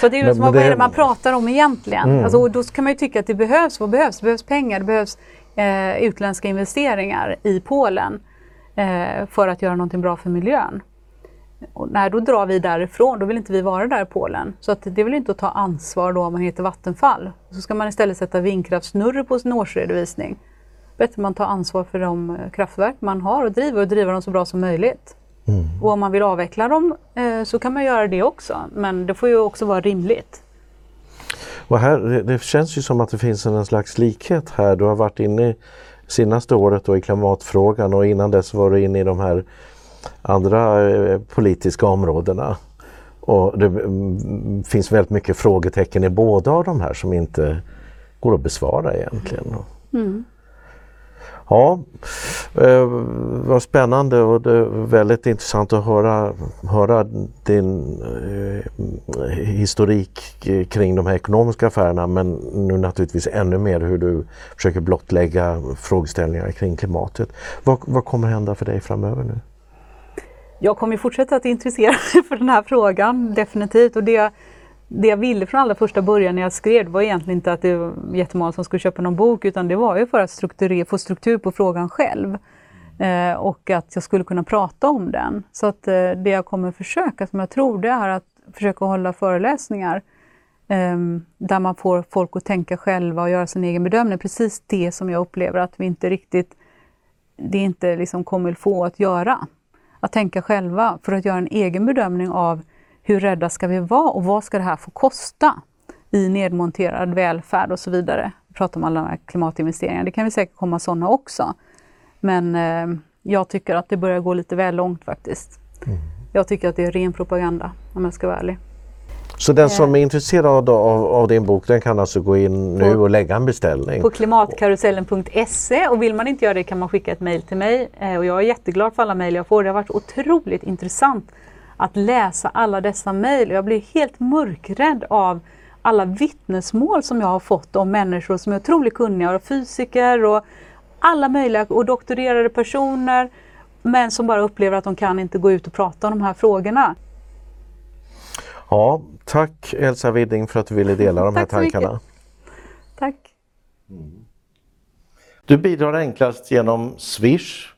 Så det är ju men vad är det- det man pratar om egentligen? Mm. Alltså, då kan man ju tycka att det behövs, vad behövs? Det behövs pengar, det behövs eh, utländska investeringar i Polen för att göra någonting bra för miljön. Och nej, då drar vi därifrån, då vill inte vi vara där i Polen. Så att det är väl inte att ta ansvar då om man heter Vattenfall. Så ska man istället sätta vindkraftsnurror på sin årsredovisning. Bättre man tar ansvar för de eh, kraftverk man har och driver och driva dem så bra som möjligt. Och om man vill avveckla dem eh, så kan man göra det också. Men det får ju också vara rimligt. Och här, det, det känns ju som att det finns en slags likhet här. Du har varit inne i senaste året då i klimatfrågan och innan dess var du inne i de här andra eh, politiska områdena. Och det mm, finns väldigt mycket frågetecken i båda av de här som inte går att besvara egentligen. Mm. Ja, eh, vad spännande och det är väldigt intressant att höra, höra din eh, historik kring de här ekonomiska affärerna men nu naturligtvis ännu mer hur du försöker blottlägga frågeställningar kring klimatet. Vad, vad kommer hända för dig framöver nu? Jag kommer fortsätta att intressera mig för den här frågan, definitivt. Och det, det jag ville från allra första början när jag skrev var egentligen inte att det var jättemånga som skulle köpa någon bok utan det var ju för att strukturera, få struktur på frågan själv. Eh, och att jag skulle kunna prata om den. Så att eh, det jag kommer försöka, som jag tror, det är att försöka hålla föreläsningar eh, där man får folk att tänka själva och göra sin egen bedömning. Precis det som jag upplever att vi inte riktigt, det är inte liksom kommer få att göra. Att tänka själva för att göra en egen bedömning av hur rädda ska vi vara och vad ska det här få kosta i nedmonterad välfärd och så vidare. Vi pratar om alla de här klimatinvesteringarna. Det kan vi säkert komma sådana också. Men eh, jag tycker att det börjar gå lite väl långt faktiskt. Jag tycker att det är ren propaganda om jag ska vara ärlig. Så den som är intresserad av, av din bok den kan alltså gå in nu och lägga en beställning? På klimatkarusellen.se och vill man inte göra det kan man skicka ett mejl till mig. Eh, Och jag är jätteglad för alla mejl jag får. Det har varit otroligt intressant att läsa alla dessa mejl. Jag blir helt mörkrädd av alla vittnesmål som jag har fått om människor som är otroligt kunniga, och fysiker och alla möjliga och doktorerade personer men som bara upplever att de kan inte gå ut och prata om de här frågorna. Ja, tack Elsa Widding för att du ville dela de här så mycket. tankarna. Tack! Du bidrar enklast genom Swish